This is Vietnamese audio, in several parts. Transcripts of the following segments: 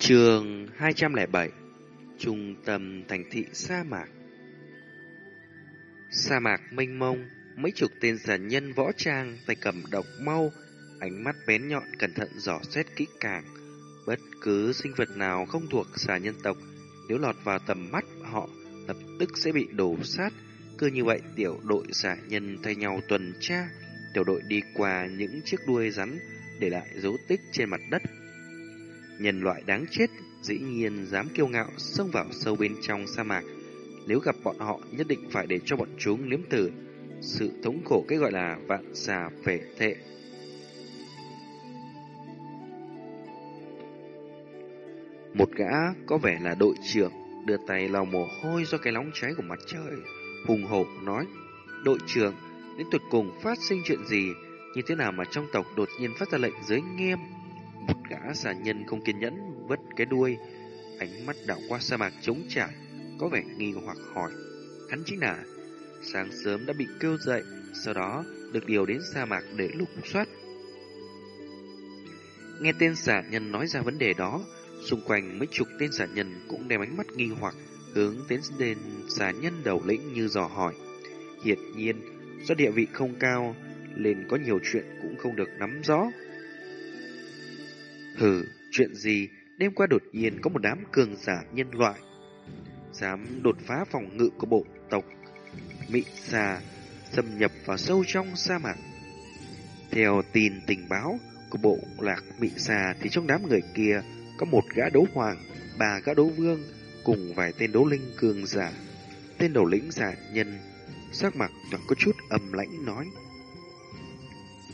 Trường 207 Trung tâm thành thị sa mạc Sa mạc mênh mông, mấy chục tên giả nhân võ trang, tay cầm độc mau, ánh mắt bén nhọn cẩn thận dò xét kỹ càng. Bất cứ sinh vật nào không thuộc xà nhân tộc, nếu lọt vào tầm mắt họ, lập tức sẽ bị đổ sát. Cứ như vậy, tiểu đội giả nhân thay nhau tuần tra, tiểu đội đi qua những chiếc đuôi rắn, để lại dấu tích trên mặt đất. Nhân loại đáng chết, dĩ nhiên dám kiêu ngạo xông vào sâu bên trong sa mạc. Nếu gặp bọn họ, nhất định phải để cho bọn chúng liếm tử sự thống khổ cái gọi là vạn xà phệ thệ. Một gã có vẻ là đội trưởng đưa tay lau mồ hôi do cái nóng cháy của mặt trời, hùng hổ nói: "Đội trưởng, đến tuyệt cùng phát sinh chuyện gì, như thế nào mà trong tộc đột nhiên phát ra lệnh giới nghiêm?" Một gã xà nhân không kiên nhẫn vứt cái đuôi, ánh mắt đảo qua sa mạc trống trải, có vẻ nghi hoặc hỏi: "Hắn chính là sáng sớm đã bị kêu dậy, sau đó được điều đến sa mạc để lục soát?" Nghe tên xà nhân nói ra vấn đề đó, Xung quanh mấy chục tên giả nhân cũng đem ánh mắt nghi hoặc hướng đến tên giả nhân đầu lĩnh như dò hỏi. Hiển nhiên, do địa vị không cao, nên có nhiều chuyện cũng không được nắm rõ. Hừ, chuyện gì, đêm qua đột nhiên có một đám cường giả nhân loại. Dám đột phá phòng ngự của bộ tộc Mị xà xâm nhập vào sâu trong sa mạc. Theo tin tình báo của bộ lạc Mị xà thì trong đám người kia có một gã đấu hoàng, ba gã đấu vương, cùng vài tên đấu linh cường giả. Tên đầu lĩnh giả nhân, sắc mặt chẳng có chút âm lãnh nói.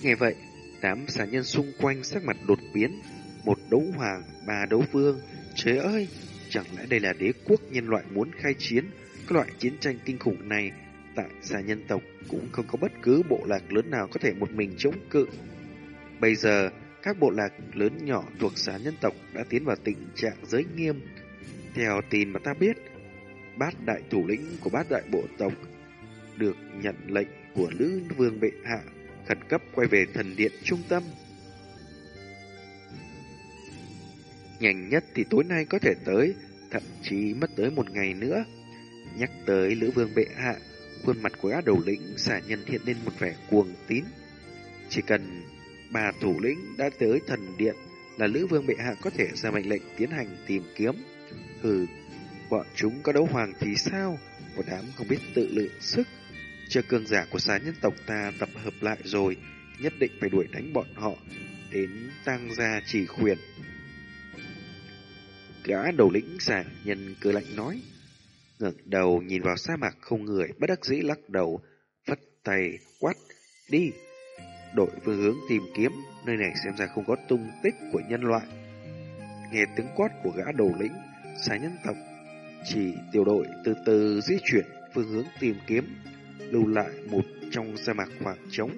Nghe vậy, đám giả nhân xung quanh sắc mặt đột biến, một đấu hoàng, ba đấu vương, trời ơi, chẳng lẽ đây là đế quốc nhân loại muốn khai chiến, cái loại chiến tranh kinh khủng này, tại gia nhân tộc cũng không có bất cứ bộ lạc lớn nào có thể một mình chống cự. Bây giờ, các bộ lạc lớn nhỏ thuộc xã nhân tộc đã tiến vào tình trạng giới nghiêm. Theo tin mà ta biết, bát đại thủ lĩnh của bát đại bộ tộc được nhận lệnh của Lữ Vương Bệ Hạ khẩn cấp quay về thần điện trung tâm. Nhanh nhất thì tối nay có thể tới, thậm chí mất tới một ngày nữa. Nhắc tới Lữ Vương Bệ Hạ, khuôn mặt của gã đầu lĩnh xả nhân hiện lên một vẻ cuồng tín. Chỉ cần Bà thủ lĩnh đã tới thần điện là Lữ Vương Bệ Hạ có thể ra mệnh lệnh tiến hành tìm kiếm. Hừ, bọn chúng có đấu hoàng thì sao? Một đám không biết tự lượng sức. Chờ cường giả của xá nhân tộc ta tập hợp lại rồi, nhất định phải đuổi đánh bọn họ đến tăng gia chỉ khuyển. Gã đầu lĩnh giả nhân cười lạnh nói, ngẩng đầu nhìn vào sa mạc không người, bất đắc dĩ lắc đầu, phất tay quát, đi, đổi phương hướng tìm kiếm, nơi này xem ra không có tung tích của nhân loại. Nghe tiếng quát của gã đầu lĩnh, xá nhân tộc, chỉ tiểu đội từ từ di chuyển phương hướng tìm kiếm, lưu lại một trong sa mạc khoảng trống.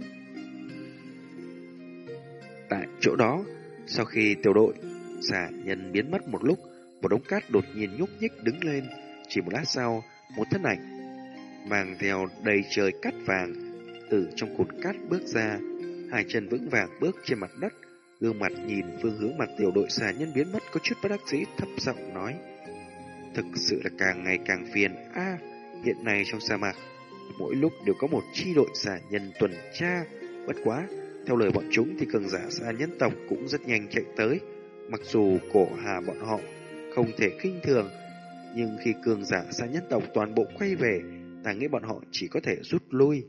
Tại chỗ đó, sau khi tiểu đội xả nhân biến mất một lúc, một đống cát đột nhiên nhúc nhích đứng lên. Chỉ một lát sau, một thân ảnh mang theo đầy trời cát vàng từ trong cột cát bước ra, hai chân vững vàng bước trên mặt đất, gương mặt nhìn phương hướng mặt tiểu đội xà nhân biến mất có chút bất đắc dĩ thấp giọng nói. Thực sự là càng ngày càng phiền. a hiện nay trong sa mạc, mỗi lúc đều có một chi đội xà nhân tuần tra. Bất quá, theo lời bọn chúng thì cường giả xà nhân tộc cũng rất nhanh chạy tới. Mặc dù cổ hà bọn họ không thể khinh thường, nhưng khi cường giả xà nhất tộc toàn bộ quay về, ta nghĩ bọn họ chỉ có thể rút lui.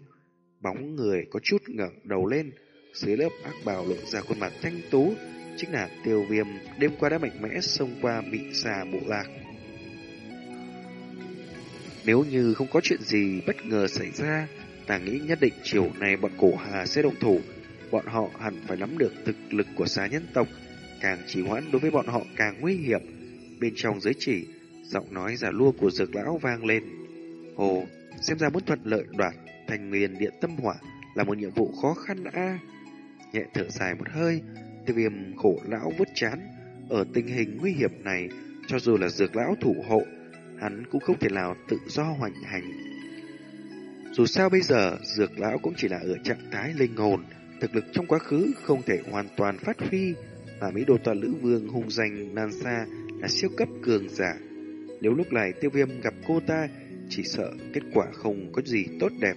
Bóng người có chút ngẩng đầu lên, dưới lớp ác bào lộ ra khuôn mặt thanh tú, chính là tiêu viêm đêm qua đã mạnh mẽ xông qua bị xà bộ lạc. Nếu như không có chuyện gì bất ngờ xảy ra, ta nghĩ nhất định chiều này bọn cổ hà sẽ động thủ. Bọn họ hẳn phải nắm được thực lực của xà nhân tộc, càng trì hoãn đối với bọn họ càng nguy hiểm. Bên trong giới chỉ, giọng nói giả lua của dược lão vang lên. Hồ, xem ra muốn thuận lợi đoạt thành nguyên điện tâm hỏa là một nhiệm vụ khó khăn a nhẹ thở dài một hơi, tiêu viêm khổ lão vứt chán. Ở tình hình nguy hiểm này, cho dù là dược lão thủ hộ, hắn cũng không thể nào tự do hoành hành. Dù sao bây giờ, dược lão cũng chỉ là ở trạng thái linh hồn, thực lực trong quá khứ không thể hoàn toàn phát huy, mà Mỹ Đô Toàn Lữ Vương hung danh nan xa là siêu cấp cường giả. Nếu lúc này tiêu viêm gặp cô ta, chỉ sợ kết quả không có gì tốt đẹp.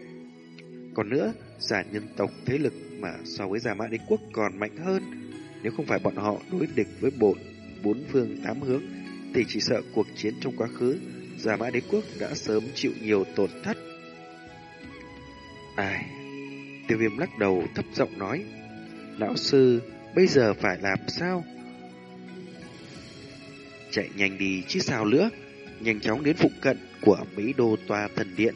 Còn nữa, giả nhân tộc thế lực mà so với giả mã đế quốc còn mạnh hơn. Nếu không phải bọn họ đối địch với bộ bốn phương tám hướng, thì chỉ sợ cuộc chiến trong quá khứ, giả mã đế quốc đã sớm chịu nhiều tổn thất. Ai... Tiêu viêm lắc đầu thấp giọng nói, Lão sư, bây giờ phải làm sao? Chạy nhanh đi chứ sao nữa, nhanh chóng đến phụ cận của Mỹ Đô Tòa Thần Điện.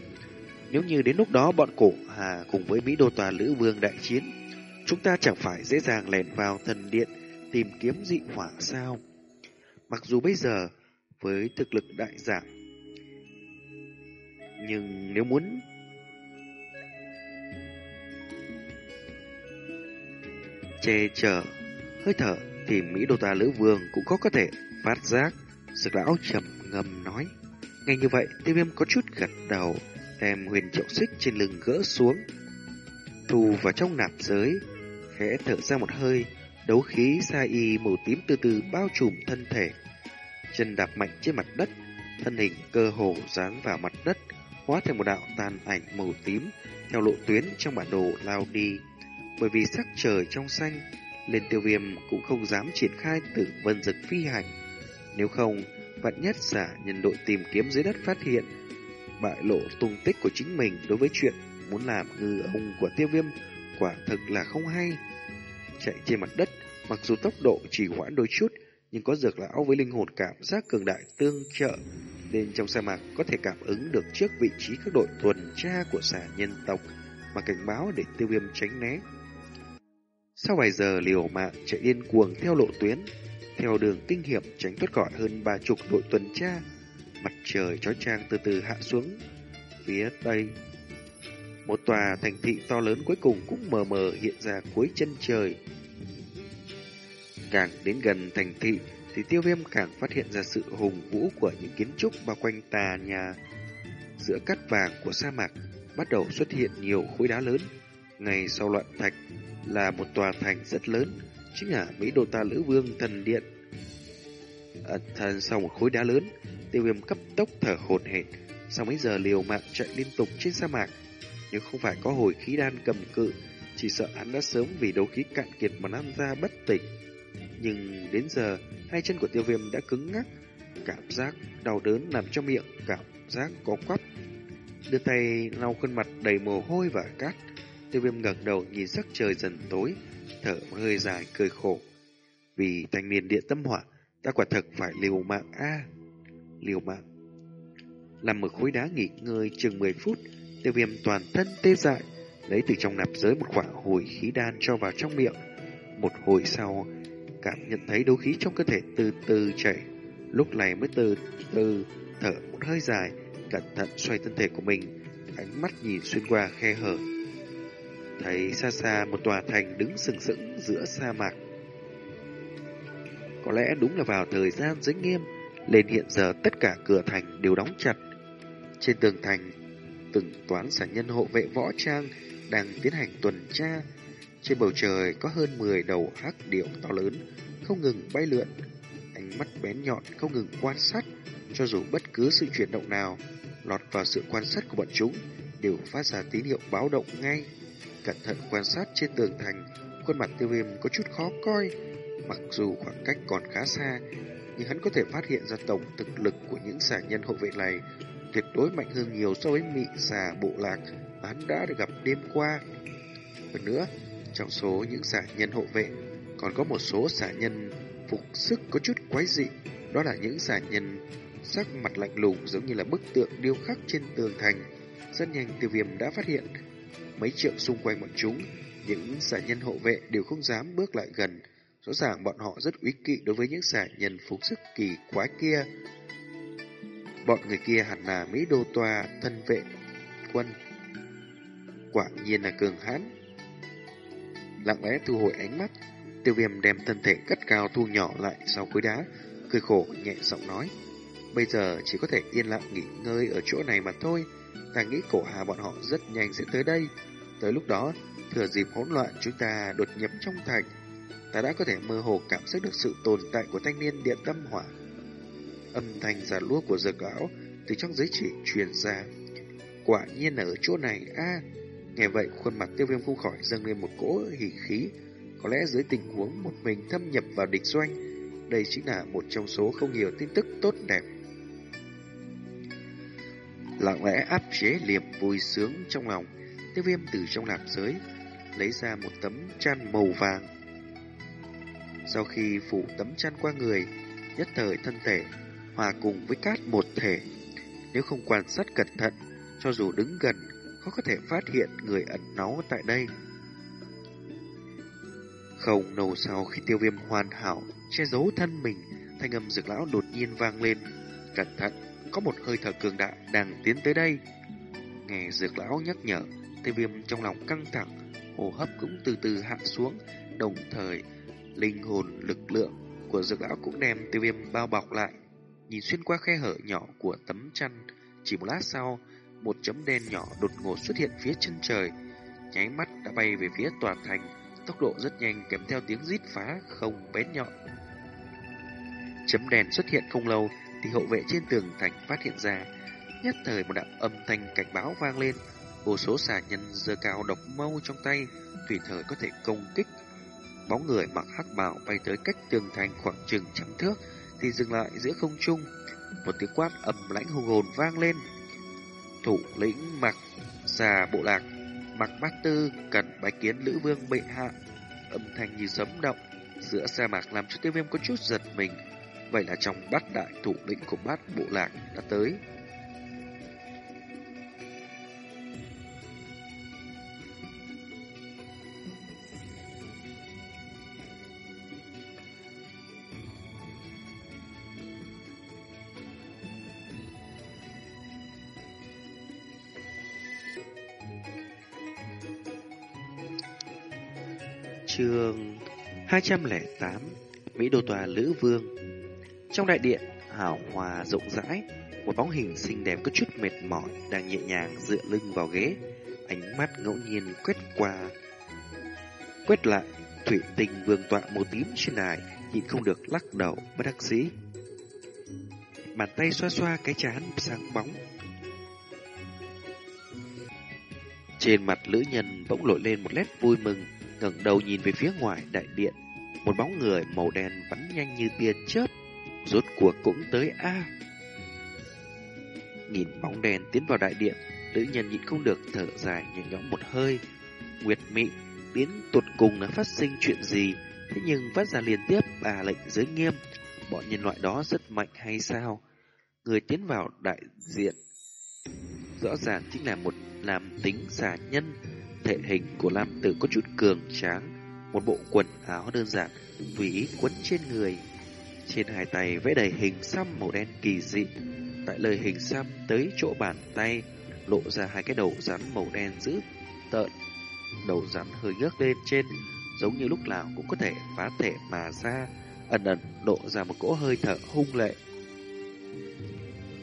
Nếu như đến lúc đó bọn cổ hà cùng với Mỹ Đô Tòa Lữ Vương đại chiến, chúng ta chẳng phải dễ dàng lèn vào thần điện tìm kiếm dị hỏa sao? Mặc dù bây giờ với thực lực đại giảm, nhưng nếu muốn che chở hơi thở thì Mỹ Đô ta Lữ Vương cũng có có thể phát giác. Sực lão trầm ngầm nói. Ngay như vậy, tiêu viêm có chút gật đầu, đem huyền triệu xích trên lưng gỡ xuống. Thu vào trong nạp giới, khẽ thở ra một hơi, đấu khí sa y màu tím từ từ bao trùm thân thể. Chân đạp mạnh trên mặt đất, thân hình cơ hồ dán vào mặt đất, hóa thành một đạo tàn ảnh màu tím theo lộ tuyến trong bản đồ lao đi. Bởi vì sắc trời trong xanh, nên tiêu viêm cũng không dám triển khai tử vân dực phi hành. Nếu không, vạn nhất giả nhân đội tìm kiếm dưới đất phát hiện bại lộ tung tích của chính mình đối với chuyện muốn làm ngư ông của tiêu viêm quả thực là không hay. Chạy trên mặt đất, mặc dù tốc độ chỉ hoãn đôi chút, nhưng có dược lão với linh hồn cảm giác cường đại tương trợ, nên trong sa mạc có thể cảm ứng được trước vị trí các đội tuần tra của xà nhân tộc mà cảnh báo để tiêu viêm tránh né. Sau vài giờ liều mạng chạy điên cuồng theo lộ tuyến, theo đường kinh hiểm tránh thoát khỏi hơn ba chục đội tuần tra, mặt trời chói chang từ từ hạ xuống phía tây. Một tòa thành thị to lớn cuối cùng cũng mờ mờ hiện ra cuối chân trời. Càng đến gần thành thị thì tiêu viêm càng phát hiện ra sự hùng vũ của những kiến trúc bao quanh tà nhà. Giữa cát vàng của sa mạc bắt đầu xuất hiện nhiều khối đá lớn. Ngày sau loạn thạch là một tòa thành rất lớn, chính là Mỹ Đô Ta Lữ Vương Thần Điện. À, thần sau một khối đá lớn, tiêu viêm cấp tốc thở hổn hển, sau mấy giờ liều mạng chạy liên tục trên sa mạc. Nếu không phải có hồi khí đan cầm cự, chỉ sợ hắn đã sớm vì đấu khí cạn kiệt mà nằm ra bất tỉnh. Nhưng đến giờ, hai chân của tiêu viêm đã cứng ngắc, cảm giác đau đớn nằm trong miệng, cảm giác có quắp. Đưa tay lau khuôn mặt đầy mồ hôi và cát, Tiêu viêm ngẩng đầu nhìn sắc trời dần tối, thở một hơi dài cười khổ. Vì thanh niên địa tâm hỏa, ta quả thật phải liều mạng a Liều mạng. Làm một khối đá nghỉ ngơi chừng 10 phút, tiêu viêm toàn thân tê dại, lấy từ trong nạp giới một quả hồi khí đan cho vào trong miệng. Một hồi sau, cảm nhận thấy đấu khí trong cơ thể từ từ chảy. Lúc này mới từ từ thở một hơi dài, cẩn thận xoay thân thể của mình, ánh mắt nhìn xuyên qua khe hở thấy xa xa một tòa thành đứng sừng sững giữa sa mạc. Có lẽ đúng là vào thời gian giới nghiêm, lên hiện giờ tất cả cửa thành đều đóng chặt. Trên tường thành, từng toán sản nhân hộ vệ võ trang đang tiến hành tuần tra. Trên bầu trời có hơn 10 đầu hắc điệu to lớn, không ngừng bay lượn. Ánh mắt bén nhọn không ngừng quan sát, cho dù bất cứ sự chuyển động nào lọt vào sự quan sát của bọn chúng đều phát ra tín hiệu báo động ngay. Cẩn thận quan sát trên tường thành, khuôn mặt tiêu viêm có chút khó coi. Mặc dù khoảng cách còn khá xa, nhưng hắn có thể phát hiện ra tổng thực lực của những xà nhân hộ vệ này tuyệt đối mạnh hơn nhiều so với mị xà bộ lạc mà hắn đã được gặp đêm qua. Hơn nữa, trong số những xà nhân hộ vệ, còn có một số xà nhân phục sức có chút quái dị. Đó là những xà nhân sắc mặt lạnh lùng giống như là bức tượng điêu khắc trên tường thành. Rất nhanh tiêu viêm đã phát hiện Mấy trượng xung quanh bọn chúng, những giả nhân hộ vệ đều không dám bước lại gần. Rõ ràng bọn họ rất uy kỵ đối với những giả nhân phục sức kỳ quái kia. Bọn người kia hẳn là Mỹ Đô Tòa thân vệ quân. Quả nhiên là cường hãn. Lặng lẽ thu hồi ánh mắt, tiêu viêm đem thân thể cất cao thu nhỏ lại sau khối đá, cười khổ nhẹ giọng nói. Bây giờ chỉ có thể yên lặng nghỉ ngơi ở chỗ này mà thôi. Ta nghĩ cổ hà bọn họ rất nhanh sẽ tới đây. Tới lúc đó, thừa dịp hỗn loạn chúng ta đột nhập trong thành. Ta đã có thể mơ hồ cảm giác được sự tồn tại của thanh niên điện tâm hỏa. âm thanh giả lúa của dược lão từ trong giấy chỉ truyền ra. Quả nhiên ở chỗ này a Nghe vậy khuôn mặt tiêu viêm không khỏi dâng lên một cỗ hỉ khí. Có lẽ dưới tình huống một mình thâm nhập vào địch doanh, đây chính là một trong số không nhiều tin tức tốt đẹp. Lặng lẽ áp chế liềm vui sướng trong lòng, tiêu viêm từ trong lạp giới, lấy ra một tấm chăn màu vàng. Sau khi phủ tấm chăn qua người, nhất thời thân thể hòa cùng với cát một thể. Nếu không quan sát cẩn thận, cho dù đứng gần, khó có thể phát hiện người ẩn náu tại đây. Không lâu sau khi tiêu viêm hoàn hảo, che giấu thân mình, thanh âm dược lão đột nhiên vang lên. Cẩn thận, có một hơi thở cường đại đang tiến tới đây. Nghe dược lão nhắc nhở, tiêu viêm trong lòng căng thẳng, hô hấp cũng từ từ hạ xuống, đồng thời linh hồn lực lượng của dược lão cũng đem tiêu viêm bao bọc lại. Nhìn xuyên qua khe hở nhỏ của tấm chăn, chỉ một lát sau, một chấm đen nhỏ đột ngột xuất hiện phía chân trời, nháy mắt đã bay về phía tòa thành, tốc độ rất nhanh kèm theo tiếng rít phá không bén nhọn. Chấm đèn xuất hiện không lâu thì hậu vệ trên tường thành phát hiện ra, nhất thời một đạo âm thanh cảnh báo vang lên, vô số xà nhân giơ cao độc mâu trong tay, tùy thời có thể công kích. Bóng người mặc hắc bào bay tới cách tường thành khoảng chừng trăm thước thì dừng lại giữa không trung. Một tiếng quát ầm lãnh hùng hồn vang lên. Thủ lĩnh mặc xà bộ lạc, mặc bát tư cần bái kiến lữ vương bệ hạ. Âm thanh như sấm động giữa sa mạc làm cho tiêu viêm có chút giật mình. Vậy là trong bát đại thủ lĩnh của bát bộ lạc đã tới. Trường 208 Mỹ Đô Tòa Lữ Vương Trong đại điện, hào hòa rộng rãi, một bóng hình xinh đẹp có chút mệt mỏi đang nhẹ nhàng dựa lưng vào ghế, ánh mắt ngẫu nhiên quét qua. Quét lại, thủy tình vương tọa màu tím trên đài, Nhìn không được lắc đầu bất đắc dĩ. Bàn tay xoa xoa cái chán sáng bóng. Trên mặt lữ nhân bỗng nổi lên một nét vui mừng, ngẩng đầu nhìn về phía ngoài đại điện, một bóng người màu đen bắn nhanh như tia chớp, rốt cuộc cũng tới a. Nhìn bóng đen tiến vào đại điện, nữ nhân nhịn không được thở dài nhẹ nhõm một hơi. Nguyệt Mị biến tuột cùng là phát sinh chuyện gì, thế nhưng phát ra liên tiếp bà lệnh giới nghiêm, bọn nhân loại đó rất mạnh hay sao? Người tiến vào đại diện rõ ràng chính là một làm tính xà nhân Thể hình của Lam Tử có chút cường tráng, một bộ quần áo đơn giản, tùy ý quấn trên người. Trên hai tay vẽ đầy hình xăm màu đen kỳ dị. Tại lời hình xăm tới chỗ bàn tay, lộ ra hai cái đầu rắn màu đen dữ tợn. Đầu rắn hơi nhấc lên trên, giống như lúc nào cũng có thể phá thể mà ra, ẩn ẩn lộ ra một cỗ hơi thở hung lệ.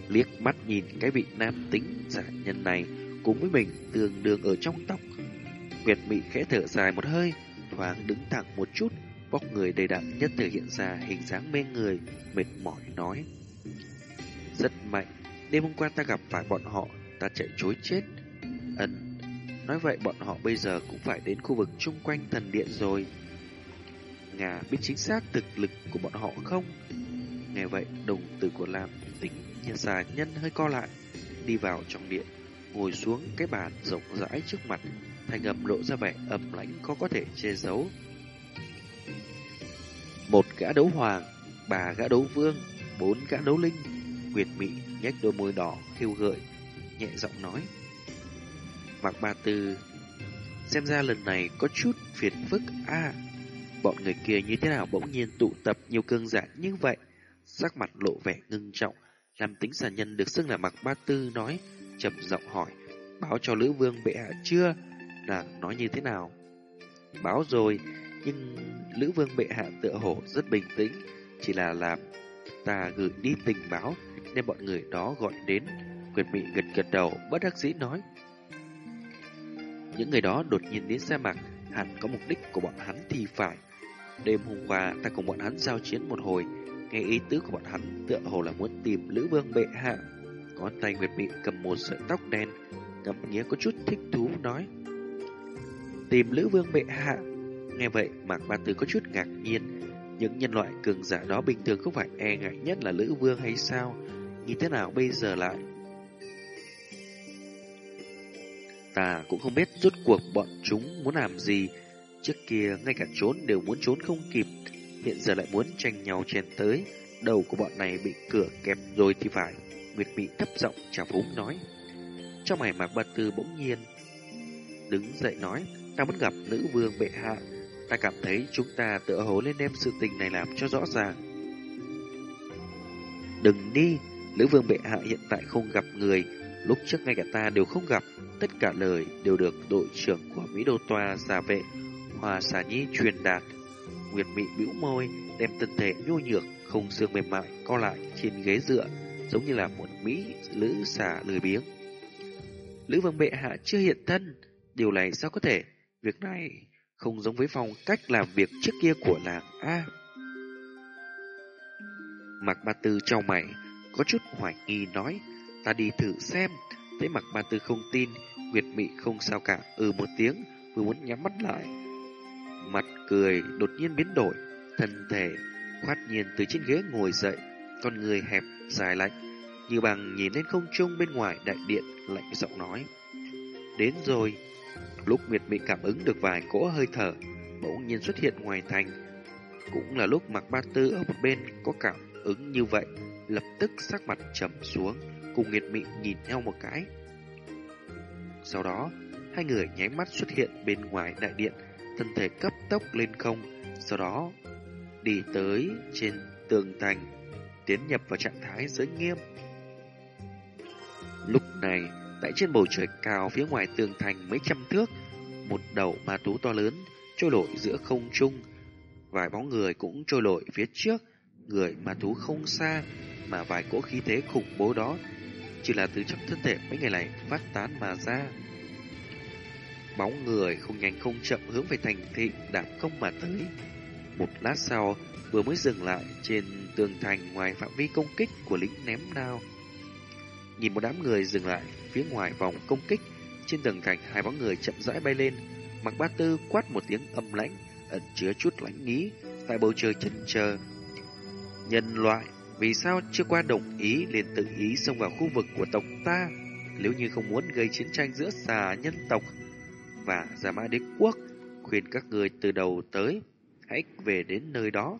Liếc mắt nhìn cái vị nam tính giả nhân này cùng với mình tương đương ở trong tóc Nguyệt Mị khẽ thở dài một hơi, thoáng đứng thẳng một chút, bóc người đầy đặn nhất thể hiện ra hình dáng mê người, mệt mỏi nói. Rất mạnh, đêm hôm qua ta gặp phải bọn họ, ta chạy chối chết. Ấn, nói vậy bọn họ bây giờ cũng phải đến khu vực chung quanh thần điện rồi. Ngà biết chính xác thực lực của bọn họ không? Nghe vậy, đồng tử của Lam tính nhà xà nhân hơi co lại, đi vào trong điện, ngồi xuống cái bàn rộng rãi trước mặt, thành âm lộ ra vẻ ẩm lãnh khó có thể che giấu. Một gã đấu hoàng, ba gã đấu vương, bốn gã đấu linh, Nguyệt Mị nhếch đôi môi đỏ khiêu gợi, nhẹ giọng nói. Mạc Ba Tư, xem ra lần này có chút phiền phức a. bọn người kia như thế nào bỗng nhiên tụ tập nhiều cương giả như vậy, sắc mặt lộ vẻ ngưng trọng, làm tính sản nhân được xưng là Mạc Ba Tư nói, trầm giọng hỏi, báo cho Lữ Vương bệ hạ chưa? Nàng nói như thế nào? Báo rồi, nhưng Lữ Vương bệ hạ tựa hồ rất bình tĩnh, chỉ là làm ta gửi đi tình báo nên bọn người đó gọi đến. Quyền Mị gật gật đầu, bất đắc dĩ nói. Những người đó đột nhiên đến xe mạc, hẳn có mục đích của bọn hắn thì phải. Đêm hôm qua ta cùng bọn hắn giao chiến một hồi, Nghe ý tứ của bọn hắn tựa hồ là muốn tìm Lữ Vương bệ hạ. Ngón tay Nguyệt Mị cầm một sợi tóc đen, ngắm nghĩa có chút thích thú nói. Tìm Lữ Vương bệ hạ. Nghe vậy, Mạc Ba Tư có chút ngạc nhiên. Những nhân loại cường giả đó bình thường không phải e ngại nhất là Lữ Vương hay sao? Như thế nào bây giờ lại? Ta cũng không biết rốt cuộc bọn chúng muốn làm gì. Trước kia ngay cả trốn đều muốn trốn không kịp. Hiện giờ lại muốn tranh nhau chen tới. Đầu của bọn này bị cửa kẹp rồi thì phải. Nguyệt Mị thấp giọng chào phúng nói. Trong mày Mạc Ba Tư bỗng nhiên đứng dậy nói, ta muốn gặp nữ vương bệ hạ. Ta cảm thấy chúng ta tựa hồ lên đem sự tình này làm cho rõ ràng. Đừng đi, nữ vương bệ hạ hiện tại không gặp người, lúc trước ngay cả ta đều không gặp. Tất cả lời đều được đội trưởng của Mỹ Đô Toa giả vệ, Hòa Xà Nhi truyền đạt. Nguyệt Mị bĩu môi, đem thân thể nhu nhược, không xương mềm mại co lại trên ghế dựa, giống như là một Mỹ lữ xà lười biếng. Lữ vương bệ hạ chưa hiện thân, điều này sao có thể? Việc này không giống với phong cách làm việc trước kia của làng A. Mạc Ba Tư trao mày, có chút hoài nghi nói, ta đi thử xem. Thấy Mạc Ba Tư không tin, Nguyệt Mị không sao cả, ừ một tiếng, vừa muốn nhắm mắt lại. Mặt cười đột nhiên biến đổi, thân thể khoát nhiên từ trên ghế ngồi dậy, con người hẹp, dài lạnh, như bằng nhìn lên không trung bên ngoài đại điện, lạnh giọng nói. Đến rồi, lúc Nguyệt Mị cảm ứng được vài cỗ hơi thở, bỗng nhiên xuất hiện ngoài thành. Cũng là lúc Mạc Ba Tư ở một bên có cảm ứng như vậy, lập tức sắc mặt trầm xuống, cùng Nguyệt Mị nhìn nhau một cái. Sau đó, hai người nháy mắt xuất hiện bên ngoài đại điện, thân thể cấp tốc lên không, sau đó đi tới trên tường thành, tiến nhập vào trạng thái giới nghiêm. Lúc này, tại trên bầu trời cao phía ngoài tường thành mấy trăm thước, một đầu ma thú to lớn trôi nổi giữa không trung, vài bóng người cũng trôi nổi phía trước, người ma thú không xa, mà vài cỗ khí thế khủng bố đó chỉ là từ trong thân thể mấy người này phát tán mà ra. Bóng người không nhanh không chậm hướng về thành thị đạp công mà tới. Một lát sau, vừa mới dừng lại trên tường thành ngoài phạm vi công kích của lính ném đao. Nhìn một đám người dừng lại phía ngoài vòng công kích, trên tường thành hai bóng người chậm rãi bay lên. Mặc ba tư quát một tiếng âm lãnh, ẩn chứa chút lãnh ý, tại bầu trời chần chờ. Nhân loại, vì sao chưa qua đồng ý liền tự ý xông vào khu vực của tộc ta? Nếu như không muốn gây chiến tranh giữa xà nhân tộc và giả Mã Đế Quốc, khuyên các người từ đầu tới, hãy về đến nơi đó.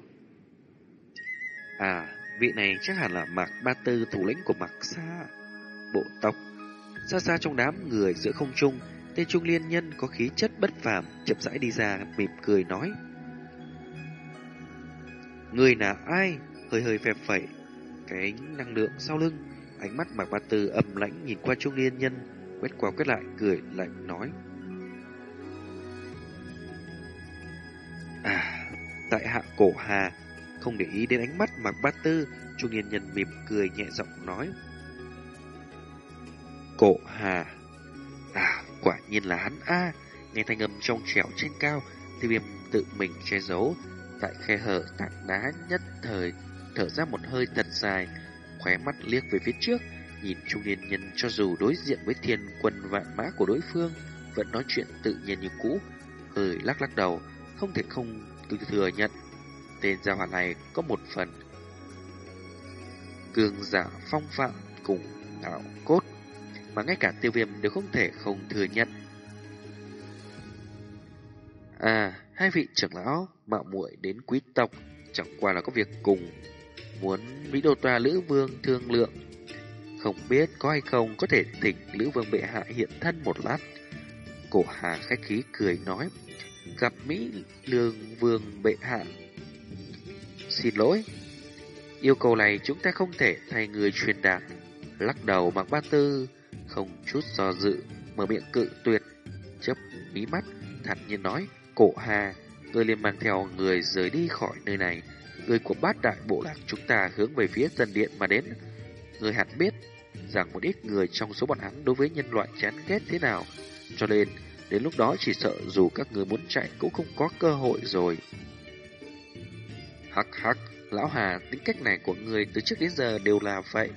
À, vị này chắc hẳn là Mạc Ba Tư thủ lĩnh của Mạc Sa, bộ tộc. Xa xa trong đám người giữa không trung, tên trung liên nhân có khí chất bất phàm chậm rãi đi ra mỉm cười nói. Người là ai? Hơi hơi phẹp phẩy, cái năng lượng sau lưng, ánh mắt Mạc Ba Tư âm lãnh nhìn qua trung liên nhân, quét qua quét lại cười lạnh nói. À, tại hạ cổ hà, không để ý đến ánh mắt Mạc Ba Tư, Trung Yên Nhân mỉm cười nhẹ giọng nói. Cổ hà, à, quả nhiên là hắn a nghe thanh âm trong trẻo trên cao, thì viêm tự mình che giấu, tại khe hở tảng đá nhất thời, thở ra một hơi thật dài, khóe mắt liếc về phía trước, nhìn Trung Niên Nhân cho dù đối diện với thiên quân vạn mã của đối phương, vẫn nói chuyện tự nhiên như cũ, hơi lắc lắc đầu, không thể không thừa nhận tên gia hỏa này có một phần cường giả phong phạm cùng ngạo cốt mà ngay cả tiêu viêm đều không thể không thừa nhận. À, hai vị trưởng lão mạo muội đến quý tộc chẳng qua là có việc cùng muốn Mỹ Đô Toa Lữ Vương thương lượng. Không biết có hay không có thể thỉnh Lữ Vương bệ hạ hiện thân một lát. Cổ Hà khách khí cười nói, gặp Mỹ Lương Vương bệ hạ. Xin lỗi, yêu cầu này chúng ta không thể thay người truyền đạt. Lắc đầu mặc ba tư, không chút do dự, mở miệng cự tuyệt, chấp mí mắt, thản nhiên nói, cổ hà, người liền mang theo người rời đi khỏi nơi này. Người của bát đại bộ lạc chúng ta hướng về phía dân điện mà đến. Người hẳn biết rằng một ít người trong số bọn hắn đối với nhân loại chán ghét thế nào. Cho nên, đến lúc đó chỉ sợ dù các người muốn chạy cũng không có cơ hội rồi. Hắc hắc, Lão Hà, tính cách này của người từ trước đến giờ đều là vậy.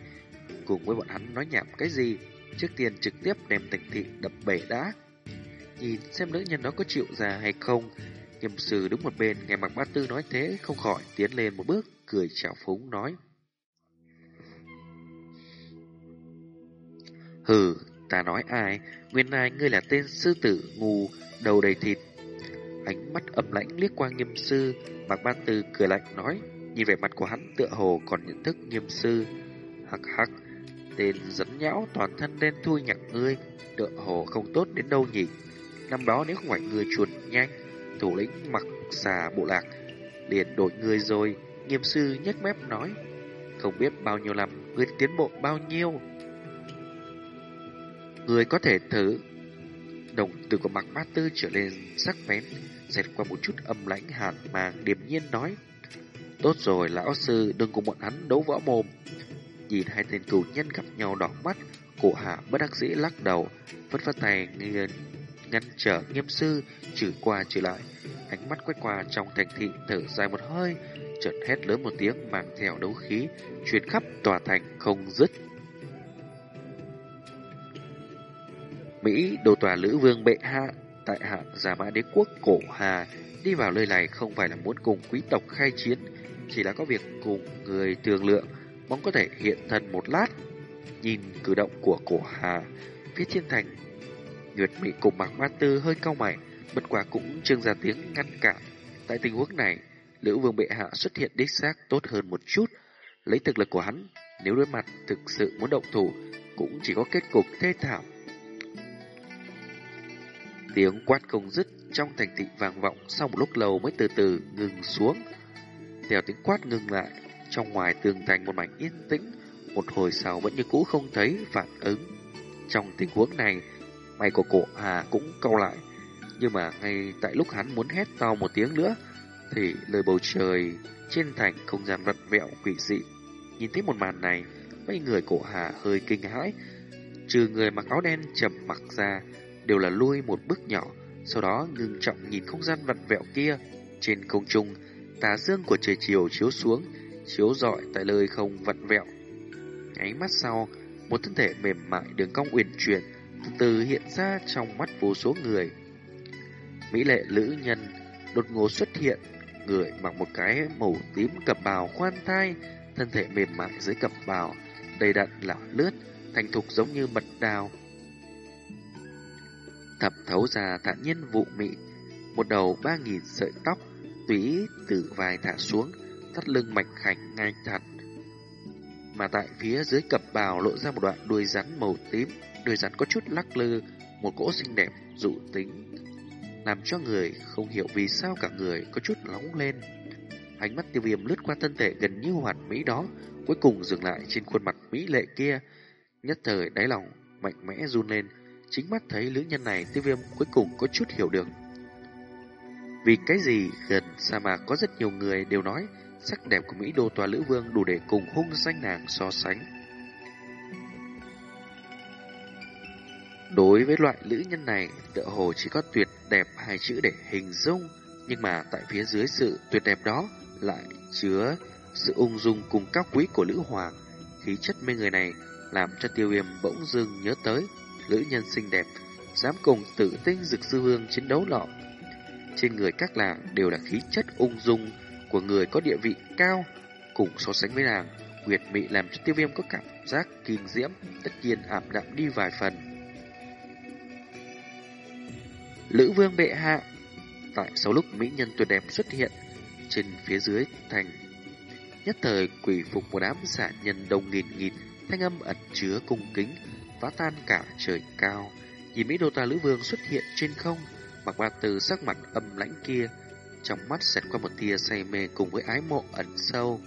Cùng với bọn hắn nói nhảm cái gì, trước tiên trực tiếp đem tỉnh thị đập bể đã. Nhìn xem nữ nhân đó có chịu ra hay không. nghiêm sư đứng một bên, nghe mặc ba tư nói thế, không khỏi tiến lên một bước, cười chào phúng nói. Hừ, ta nói ai, nguyên lai ngươi là tên sư tử ngu, đầu đầy thịt. Ánh mắt ấm lãnh liếc qua nghiêm sư, Mạc Ban Tư cười lạnh nói, nhìn vẻ mặt của hắn tựa hồ còn nhận thức nghiêm sư. Hắc hắc, tên dẫn nhão toàn thân đen thui nhặt ngươi, tựa hồ không tốt đến đâu nhỉ. Năm đó nếu không phải ngươi chuột nhanh, thủ lĩnh mặc xà bộ lạc, liền đổi người rồi, nghiêm sư nhếch mép nói, không biết bao nhiêu năm, ngươi tiến bộ bao nhiêu. Người có thể thử. Đồng từ của mặt Bát Tư trở lên sắc bén, Xẹt qua một chút âm lãnh hàn màng điềm nhiên nói. Tốt rồi, lão sư, đừng cùng bọn hắn đấu võ mồm. Nhìn hai tên cừu nhân gặp nhau đỏ mắt, cổ hạ bất đắc dĩ lắc đầu, vất vất tay nghiền ngăn trở nghiêm sư, chửi qua chửi lại. Ánh mắt quét qua trong thành thị thở dài một hơi, chợt hét lớn một tiếng mang theo đấu khí, truyền khắp tòa thành không dứt. Mỹ, đồ tòa lữ vương bệ hạ, tại hạ giả mã đế quốc cổ hà, đi vào nơi này không phải là muốn cùng quý tộc khai chiến, chỉ là có việc cùng người thương lượng mong có thể hiện thân một lát. Nhìn cử động của cổ hà, phía trên thành, nguyệt mỹ cùng mạc ma tư hơi cau mày, bất quả cũng trương ra tiếng ngăn cản. Tại tình huống này, lữ vương bệ hạ xuất hiện đích xác tốt hơn một chút. Lấy thực lực của hắn, nếu đối mặt thực sự muốn động thủ, cũng chỉ có kết cục thê thảm. Tiếng quát không dứt trong thành thị vang vọng sau một lúc lâu mới từ từ ngừng xuống. Theo tiếng quát ngừng lại, trong ngoài tường thành một mảnh yên tĩnh, một hồi sau vẫn như cũ không thấy phản ứng. Trong tình huống này, mày của cổ Hà cũng cau lại, nhưng mà ngay tại lúc hắn muốn hét to một tiếng nữa, thì lời bầu trời trên thành không gian vặn vẹo quỷ dị. Nhìn thấy một màn này, mấy người cổ Hà hơi kinh hãi, trừ người mặc áo đen trầm mặc ra, đều là lui một bước nhỏ, sau đó ngưng trọng nhìn không gian vặn vẹo kia. Trên không trung, tà dương của trời chiều chiếu xuống, chiếu rọi tại nơi không vặn vẹo. Ánh mắt sau, một thân thể mềm mại đường cong uyển chuyển từ từ hiện ra trong mắt vô số người. Mỹ lệ lữ nhân đột ngột xuất hiện, người mặc một cái màu tím cẩm bào khoan thai, thân thể mềm mại dưới cẩm bào, đầy đặn lảo lướt, thành thục giống như mật đào, thẩm thấu ra thản nhiên vụ mị, một đầu ba nghìn sợi tóc túy từ vai thả xuống, thắt lưng mạch khảnh ngay thật. Mà tại phía dưới cặp bào lộ ra một đoạn đuôi rắn màu tím, đuôi rắn có chút lắc lư, một cỗ xinh đẹp dụ tính, làm cho người không hiểu vì sao cả người có chút nóng lên. Ánh mắt tiêu viêm lướt qua thân thể gần như hoàn mỹ đó, cuối cùng dừng lại trên khuôn mặt mỹ lệ kia. Nhất thời đáy lòng mạnh mẽ run lên, Chính mắt thấy lữ nhân này tiêu viêm cuối cùng có chút hiểu được. Vì cái gì gần sa mạc có rất nhiều người đều nói sắc đẹp của Mỹ đô tòa lữ vương đủ để cùng hung danh nàng so sánh. Đối với loại lữ nhân này, tựa hồ chỉ có tuyệt đẹp hai chữ để hình dung, nhưng mà tại phía dưới sự tuyệt đẹp đó lại chứa sự ung dung cùng cao quý của lữ hoàng. Khí chất mê người này làm cho tiêu viêm bỗng dưng nhớ tới nữ nhân xinh đẹp, dám cùng tử tinh dực sư hương chiến đấu lọ. Trên người các nàng đều là khí chất ung dung của người có địa vị cao, cùng so sánh với nàng, Nguyệt Mị làm cho tiêu viêm có cảm giác kinh diễm, tất nhiên ảm đạm đi vài phần. Lữ vương bệ hạ Tại sau lúc mỹ nhân tuyệt đẹp xuất hiện trên phía dưới thành Nhất thời quỷ phục một đám giả nhân đông nghìn nghìn Thanh âm ẩn chứa cung kính phá tan cả trời cao. Nhìn Mỹ Đô Ta Lữ Vương xuất hiện trên không, mặc ba từ sắc mặt âm lãnh kia, trong mắt xẹt qua một tia say mê cùng với ái mộ ẩn sâu.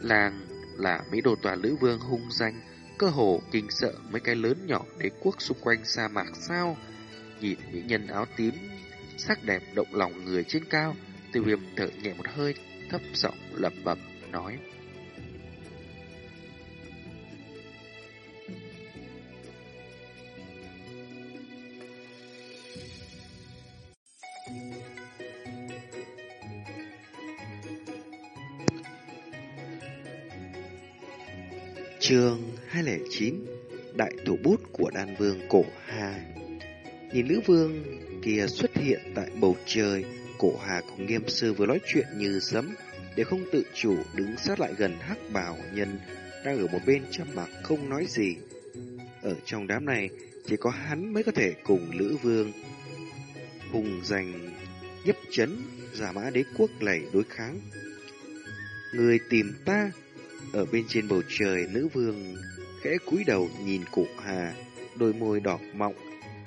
Làng là Mỹ Đô Tòa Lữ Vương hung danh, cơ hồ kinh sợ mấy cái lớn nhỏ đế quốc xung quanh sa mạc sao. Nhìn mỹ nhân áo tím, sắc đẹp động lòng người trên cao, tiêu viêm thở nhẹ một hơi, thấp giọng lẩm bẩm nói. Trường 209 Đại thủ bút của đan vương cổ hà. Nhìn Lữ Vương kia xuất hiện tại bầu trời, Cổ hà cùng nghiêm sư vừa nói chuyện như sấm, Để không tự chủ đứng sát lại gần hắc bào nhân Đang ở một bên chăm mặc không nói gì. Ở trong đám này, Chỉ có hắn mới có thể cùng Lữ Vương Hùng giành nhấp chấn Giả mã đế quốc lầy đối kháng. Người tìm ta ở bên trên bầu trời, nữ vương khẽ cúi đầu nhìn cụ Hà, đôi môi đỏ mọng,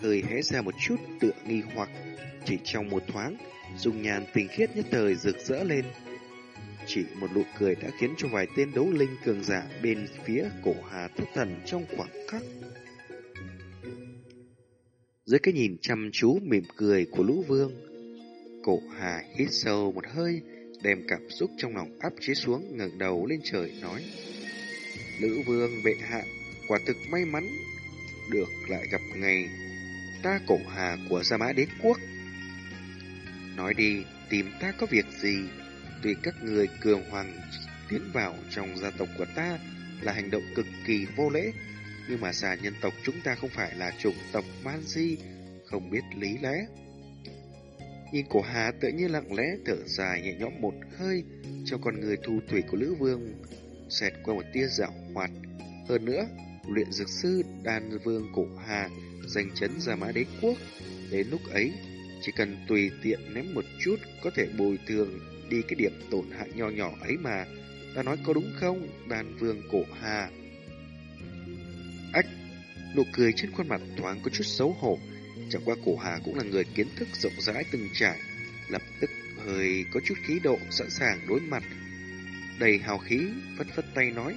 hơi hé ra một chút tựa nghi hoặc. Chỉ trong một thoáng, dung nhan tình khiết nhất thời rực rỡ lên. Chỉ một nụ cười đã khiến cho vài tên đấu linh cường giả bên phía cổ Hà thất thần trong khoảng khắc. Dưới cái nhìn chăm chú mỉm cười của lũ vương, cổ Hà hít sâu một hơi, đem cảm xúc trong lòng áp chế xuống, ngẩng đầu lên trời, nói Lữ vương bệ hạ, quả thực may mắn được lại gặp ngày ta cổ hà của Gia Mã Đế Quốc. Nói đi, tìm ta có việc gì? Tuy các người cường hoàng tiến vào trong gia tộc của ta là hành động cực kỳ vô lễ, Nhưng mà già nhân tộc chúng ta không phải là chủng tộc man di Không biết lý lẽ. Nhìn cổ Hà tự nhiên lặng lẽ thở dài nhẹ nhõm một hơi cho con người thu thủy của Lữ Vương xẹt qua một tia dạo hoạt. Hơn nữa, luyện dược sư đan vương cổ Hà giành chấn ra mã đế quốc. Đến lúc ấy, chỉ cần tùy tiện ném một chút có thể bồi thường đi cái điểm tổn hại nho nhỏ ấy mà. Ta nói có đúng không, đan vương cổ Hà? Ách, nụ cười trên khuôn mặt thoáng có chút xấu hổ. Chẳng qua cổ hà cũng là người kiến thức rộng rãi từng trải, lập tức hơi có chút khí độ sẵn sàng đối mặt. Đầy hào khí, phất phất tay nói.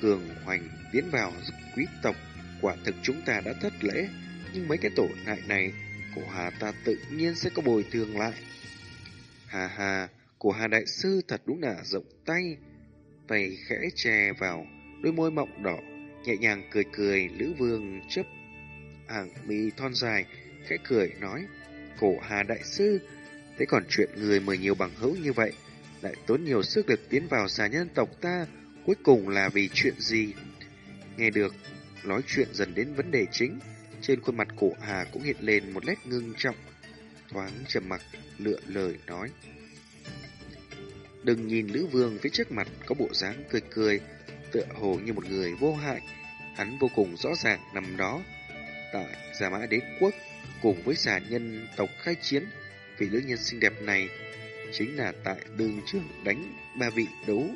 Cường hoành tiến vào quý tộc, quả thực chúng ta đã thất lễ, nhưng mấy cái tổ hại này, cổ hà ta tự nhiên sẽ có bồi thường lại. Hà hà, cổ hà đại sư thật đúng là rộng tay, tay khẽ che vào đôi môi mọng đỏ, nhẹ nhàng cười cười, Lữ Vương chấp hàng mi thon dài, khẽ cười nói, cổ hà đại sư, thế còn chuyện người mời nhiều bằng hữu như vậy, lại tốn nhiều sức lực tiến vào xà nhân tộc ta, cuối cùng là vì chuyện gì? Nghe được, nói chuyện dần đến vấn đề chính, trên khuôn mặt cổ hà cũng hiện lên một nét ngưng trọng, thoáng trầm mặc lựa lời nói. Đừng nhìn Lữ Vương phía trước mặt có bộ dáng cười cười, tựa hồ như một người vô hại. Hắn vô cùng rõ ràng nằm đó, tại Gia Mã Đế Quốc cùng với xà nhân tộc khai chiến vì nữ nhân xinh đẹp này chính là tại đường trường đánh ba vị đấu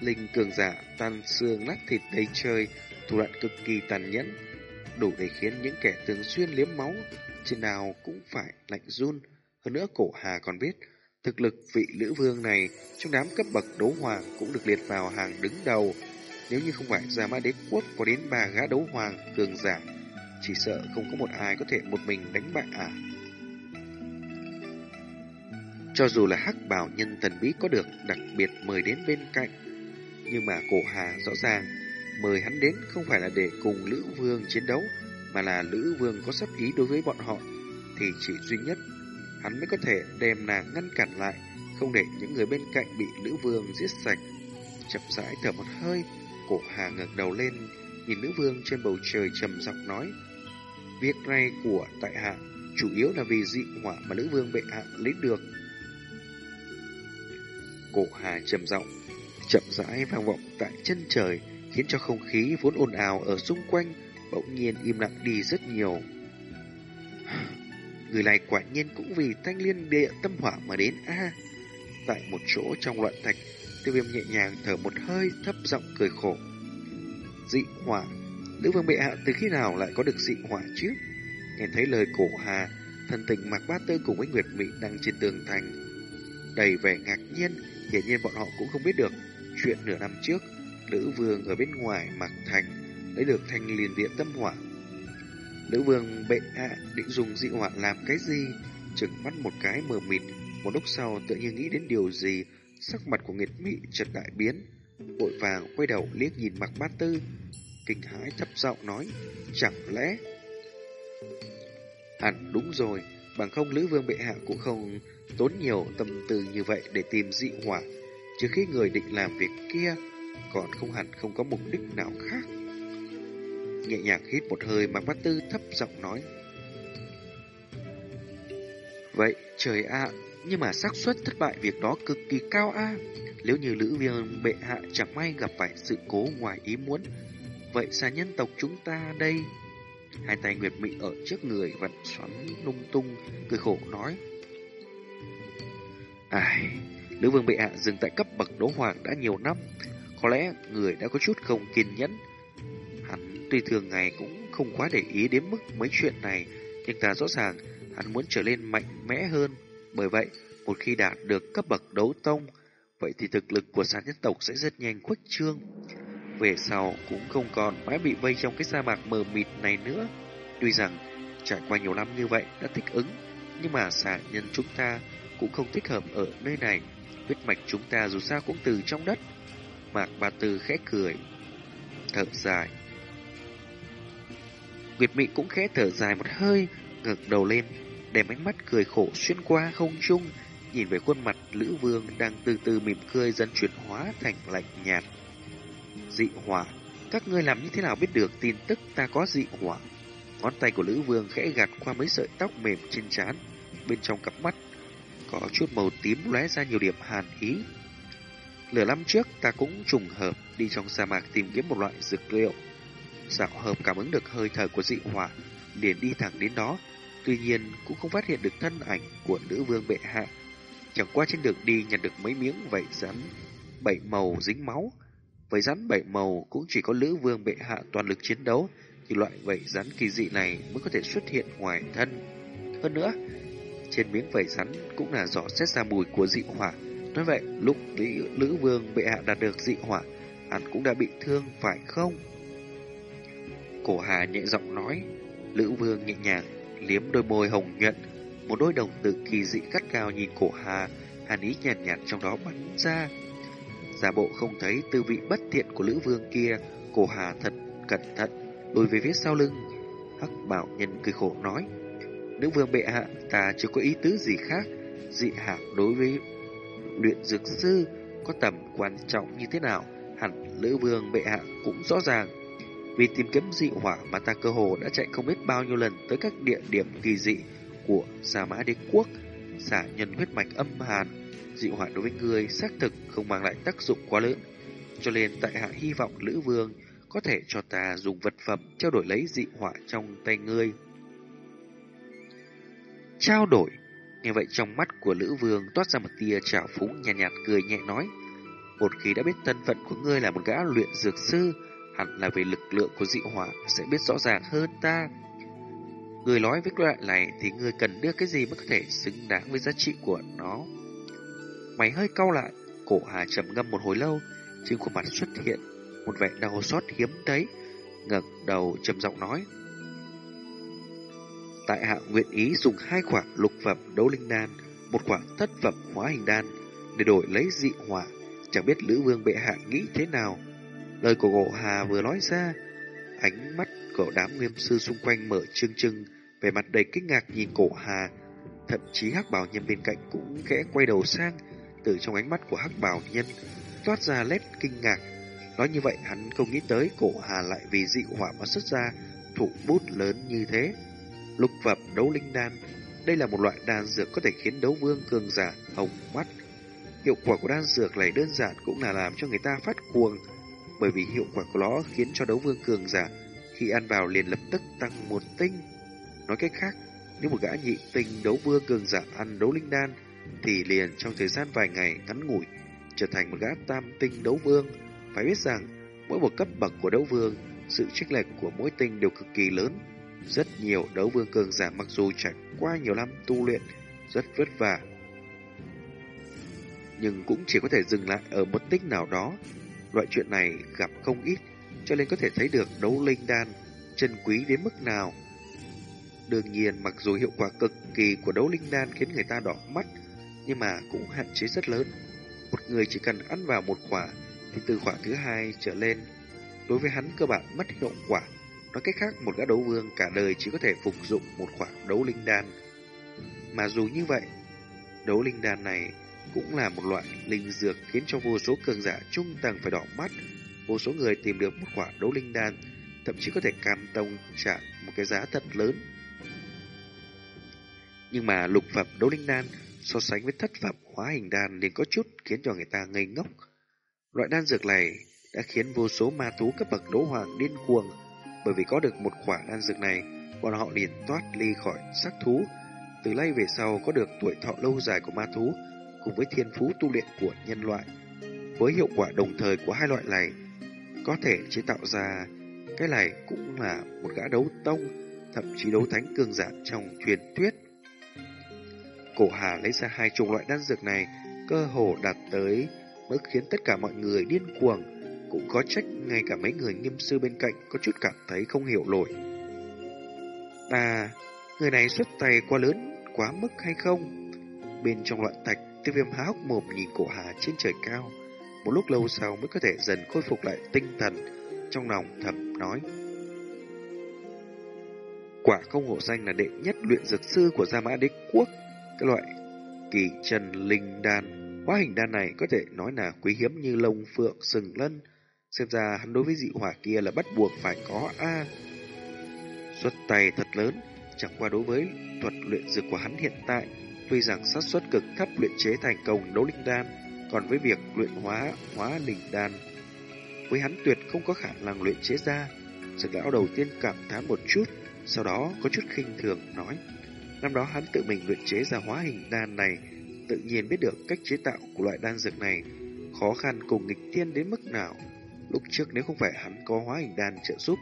linh cường giả tan xương nát thịt đầy trời, thủ đoạn cực kỳ tàn nhẫn, đủ để khiến những kẻ thường xuyên liếm máu, trên nào cũng phải lạnh run. Hơn nữa cổ hà còn biết, thực lực vị lữ vương này trong đám cấp bậc đấu hoàng cũng được liệt vào hàng đứng đầu. Nếu như không phải Gia Mã Đế Quốc có đến ba gã đấu hoàng cường giả chỉ sợ không có một ai có thể một mình đánh bại ả. Cho dù là hắc bảo nhân thần bí có được đặc biệt mời đến bên cạnh, nhưng mà cổ hà rõ ràng mời hắn đến không phải là để cùng Lữ Vương chiến đấu, mà là Lữ Vương có sắp ý đối với bọn họ, thì chỉ duy nhất hắn mới có thể đem nàng ngăn cản lại, không để những người bên cạnh bị Lữ Vương giết sạch. Chậm rãi thở một hơi, cổ hà ngẩng đầu lên, nhìn Lữ Vương trên bầu trời trầm giọng nói: Việc này của tại hạ chủ yếu là vì dị hỏa mà nữ vương bệ hạ lấy được. Cổ hà trầm giọng, chậm rãi vang vọng tại chân trời, khiến cho không khí vốn ồn ào ở xung quanh bỗng nhiên im lặng đi rất nhiều. Người này quả nhiên cũng vì thanh liên địa tâm hỏa mà đến a. tại một chỗ trong loạn thạch, tiêu viêm nhẹ nhàng thở một hơi thấp giọng cười khổ. Dị hỏa Nữ vương bệ hạ từ khi nào lại có được dị hỏa chứ? Nghe thấy lời cổ hà, thần tình Mạc Bát Tư cùng với Nguyệt Mị đang trên tường thành. Đầy vẻ ngạc nhiên, hiển nhiên bọn họ cũng không biết được chuyện nửa năm trước, nữ vương ở bên ngoài Mạc Thành lấy được thanh liền điện tâm hỏa. Nữ vương bệ hạ định dùng dị hỏa làm cái gì? trừng mắt một cái mờ mịt, một lúc sau tự nhiên nghĩ đến điều gì, sắc mặt của Nguyệt Mị chợt đại biến, vội vàng quay đầu liếc nhìn Mạc Bát Tư, kinh hãi thấp giọng nói, chẳng lẽ... Hẳn đúng rồi, bằng không Lữ Vương Bệ Hạ cũng không tốn nhiều tâm tư như vậy để tìm dị hỏa. chứ khi người định làm việc kia, còn không hẳn không có mục đích nào khác. Nhẹ nhàng hít một hơi mà Bát Tư thấp giọng nói. Vậy, trời ạ, nhưng mà xác suất thất bại việc đó cực kỳ cao a. Nếu như Lữ Viên bệ hạ chẳng may gặp phải sự cố ngoài ý muốn, vậy xà nhân tộc chúng ta đây? Hai tay Nguyệt Mị ở trước người vặn xoắn lung tung, cười khổ nói. Ai, Lữ Vương bệ hạ dừng tại cấp bậc đấu hoàng đã nhiều năm, có lẽ người đã có chút không kiên nhẫn. Hắn tuy thường ngày cũng không quá để ý đến mức mấy chuyện này, nhưng ta rõ ràng hắn muốn trở lên mạnh mẽ hơn. Bởi vậy, một khi đạt được cấp bậc đấu tông, vậy thì thực lực của sản nhân tộc sẽ rất nhanh khuếch trương. Về sau cũng không còn mãi bị vây trong cái sa mạc mờ mịt này nữa. Tuy rằng trải qua nhiều năm như vậy đã thích ứng, nhưng mà sản nhân chúng ta cũng không thích hợp ở nơi này. Huyết mạch chúng ta dù sao cũng từ trong đất. Mạc ba Tư khẽ cười, thở dài. Nguyệt Mị cũng khẽ thở dài một hơi, ngẩng đầu lên, đem ánh mắt cười khổ xuyên qua không trung, nhìn về khuôn mặt Lữ Vương đang từ từ mỉm cười dần chuyển hóa thành lạnh nhạt. Dị hỏa, các ngươi làm như thế nào biết được tin tức ta có dị hỏa? Ngón tay của Lữ Vương khẽ gạt qua mấy sợi tóc mềm trên trán, bên trong cặp mắt có chút màu tím lóe ra nhiều điểm hàn ý. Lửa năm trước ta cũng trùng hợp đi trong sa mạc tìm kiếm một loại dược liệu. Dạo hợp cảm ứng được hơi thở của dị hỏa, liền đi thẳng đến đó, tuy nhiên cũng không phát hiện được thân ảnh của nữ vương bệ hạ. Chẳng qua trên đường đi nhận được mấy miếng vảy rắn bảy màu dính máu. Vảy rắn bảy màu cũng chỉ có lữ vương bệ hạ toàn lực chiến đấu, thì loại vảy rắn kỳ dị này mới có thể xuất hiện ngoài thân. Hơn nữa, trên miếng vảy rắn cũng là rõ xét ra mùi của dị hỏa. Nói vậy, lúc Lữ, Lữ Vương bệ hạ đạt được dị hỏa, hắn cũng đã bị thương phải không? Cổ Hà nhẹ giọng nói, Lữ Vương nhẹ nhàng liếm đôi môi hồng nhuận, một đôi đồng tử kỳ dị cắt cao nhìn cổ Hà, hàn ý nhàn nhạt, nhạt trong đó bắn ra. Giả bộ không thấy tư vị bất thiện của Lữ Vương kia, cổ Hà thật cẩn thận, lùi về phía sau lưng. Hắc Bảo Nhân cười khổ nói, Nữ vương bệ hạ, ta chưa có ý tứ gì khác. Dị hạng đối với luyện dược sư có tầm quan trọng như thế nào, hẳn lữ vương bệ hạ cũng rõ ràng. Vì tìm kiếm dị hỏa mà ta cơ hồ đã chạy không biết bao nhiêu lần tới các địa điểm kỳ dị của Sa Mã Đế Quốc, xả nhân huyết mạch âm hàn. Dị hỏa đối với ngươi xác thực không mang lại tác dụng quá lớn, cho nên tại hạ hy vọng Lữ Vương có thể cho ta dùng vật phẩm trao đổi lấy dị hỏa trong tay ngươi trao đổi. Nghe vậy trong mắt của Lữ Vương toát ra một tia trào phúng nhạt, nhạt cười nhẹ nói. Một khi đã biết thân phận của ngươi là một gã luyện dược sư, hẳn là về lực lượng của dị hỏa sẽ biết rõ ràng hơn ta. Người nói với loại này thì ngươi cần đưa cái gì mới có thể xứng đáng với giá trị của nó. Mày hơi cau lại, cổ hà trầm ngâm một hồi lâu, trên khuôn mặt xuất hiện một vẻ đau xót hiếm thấy, ngẩng đầu trầm giọng nói tại hạ nguyện ý dùng hai quả lục phẩm đấu linh đan, một quả thất phẩm hóa hình đan để đổi lấy dị hỏa. Chẳng biết Lữ Vương bệ hạ nghĩ thế nào. Lời của cổ Hà vừa nói ra, ánh mắt của đám nghiêm sư xung quanh mở trưng trưng, về mặt đầy kinh ngạc nhìn cổ Hà. Thậm chí hắc bảo nhân bên cạnh cũng khẽ quay đầu sang, từ trong ánh mắt của hắc bảo nhân toát ra nét kinh ngạc. Nói như vậy hắn không nghĩ tới cổ Hà lại vì dị hỏa mà xuất ra thủ bút lớn như thế. Lục phẩm đấu linh đan, đây là một loại đan dược có thể khiến đấu vương cường giả hồng mắt. Hiệu quả của đan dược này đơn giản cũng là làm cho người ta phát cuồng, bởi vì hiệu quả của nó khiến cho đấu vương cường giả khi ăn vào liền lập tức tăng một tinh. Nói cách khác, nếu một gã nhị tinh đấu vương cường giả ăn đấu linh đan, thì liền trong thời gian vài ngày ngắn ngủi trở thành một gã tam tinh đấu vương. Phải biết rằng, mỗi một cấp bậc của đấu vương, sự chênh lệch của mỗi tinh đều cực kỳ lớn. Rất nhiều đấu vương cường giả mặc dù trải qua nhiều năm tu luyện, rất vất vả. Nhưng cũng chỉ có thể dừng lại ở một tích nào đó. Loại chuyện này gặp không ít, cho nên có thể thấy được đấu linh đan chân quý đến mức nào. Đương nhiên, mặc dù hiệu quả cực kỳ của đấu linh đan khiến người ta đỏ mắt, nhưng mà cũng hạn chế rất lớn. Một người chỉ cần ăn vào một quả, thì từ quả thứ hai trở lên, đối với hắn cơ bản mất hiệu quả. Nói cách khác, một gã đấu vương cả đời chỉ có thể phục dụng một quả đấu linh đan. Mà dù như vậy, đấu linh đan này cũng là một loại linh dược khiến cho vô số cường giả trung tầng phải đỏ mắt. Vô số người tìm được một quả đấu linh đan, thậm chí có thể cam tông trả một cái giá thật lớn. Nhưng mà lục phẩm đấu linh đan so sánh với thất phẩm hóa hình đan nên có chút khiến cho người ta ngây ngốc. Loại đan dược này đã khiến vô số ma thú cấp bậc đỗ hoàng điên cuồng, bởi vì có được một quả đan dược này, bọn họ liền toát ly khỏi sắc thú. Từ nay về sau có được tuổi thọ lâu dài của ma thú, cùng với thiên phú tu luyện của nhân loại. Với hiệu quả đồng thời của hai loại này, có thể chế tạo ra cái này cũng là một gã đấu tông, thậm chí đấu thánh cường giả trong truyền thuyết. Cổ Hà lấy ra hai chủng loại đan dược này, cơ hồ đạt tới mức khiến tất cả mọi người điên cuồng, cũng có trách ngay cả mấy người nghiêm sư bên cạnh có chút cảm thấy không hiểu nổi. À, người này xuất tay quá lớn, quá mức hay không? Bên trong loạn thạch, tiêu viêm há hốc mồm nhìn cổ hà trên trời cao. Một lúc lâu sau mới có thể dần khôi phục lại tinh thần, trong lòng thầm nói. Quả không hổ danh là đệ nhất luyện dược sư của Gia Mã Đế Quốc, cái loại kỳ trần linh đan Hóa hình đan này có thể nói là quý hiếm như lông phượng sừng lân. Xem ra hắn đối với dị hỏa kia là bắt buộc phải có A. Xuất tay thật lớn, chẳng qua đối với thuật luyện dược của hắn hiện tại, tuy rằng xác suất cực thấp luyện chế thành công đấu linh đan, còn với việc luyện hóa hóa linh đan, với hắn tuyệt không có khả năng luyện chế ra. Dược lão đầu tiên cảm thán một chút, sau đó có chút khinh thường nói. Năm đó hắn tự mình luyện chế ra hóa hình đan này tự nhiên biết được cách chế tạo của loại đan dược này khó khăn cùng nghịch thiên đến mức nào. Lúc trước nếu không phải hắn có hóa hình đan trợ giúp,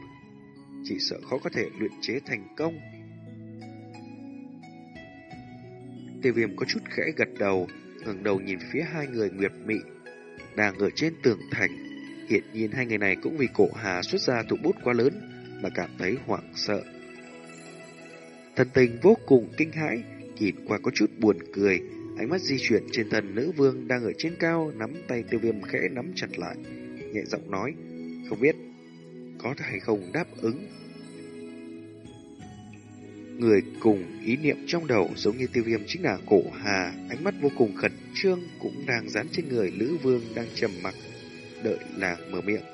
chỉ sợ khó có thể luyện chế thành công. Tiêu viêm có chút khẽ gật đầu, ngẩng đầu nhìn phía hai người nguyệt mị đang ở trên tường thành. Hiện nhiên hai người này cũng vì cổ hà xuất ra thủ bút quá lớn mà cảm thấy hoảng sợ. Thần tình vô cùng kinh hãi, nhìn qua có chút buồn cười, Ánh mắt di chuyển trên thân nữ vương đang ở trên cao, nắm tay tiêu viêm khẽ nắm chặt lại, nhẹ giọng nói, không biết có thể hay không đáp ứng. Người cùng ý niệm trong đầu giống như tiêu viêm chính là cổ hà, ánh mắt vô cùng khẩn trương cũng đang dán trên người nữ vương đang trầm mặc, đợi là mở miệng.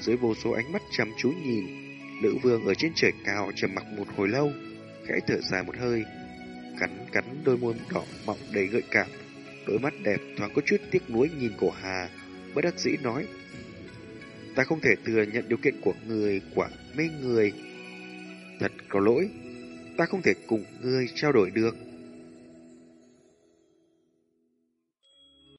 Dưới vô số ánh mắt chăm chú nhìn, nữ vương ở trên trời cao trầm mặc một hồi lâu, khẽ thở dài một hơi, cắn cắn đôi môi đỏ mọng đầy gợi cảm, đôi mắt đẹp thoáng có chút tiếc nuối nhìn cổ Hà, bất đắc dĩ nói: "Ta không thể thừa nhận điều kiện của người quả mê người. Thật có lỗi, ta không thể cùng ngươi trao đổi được."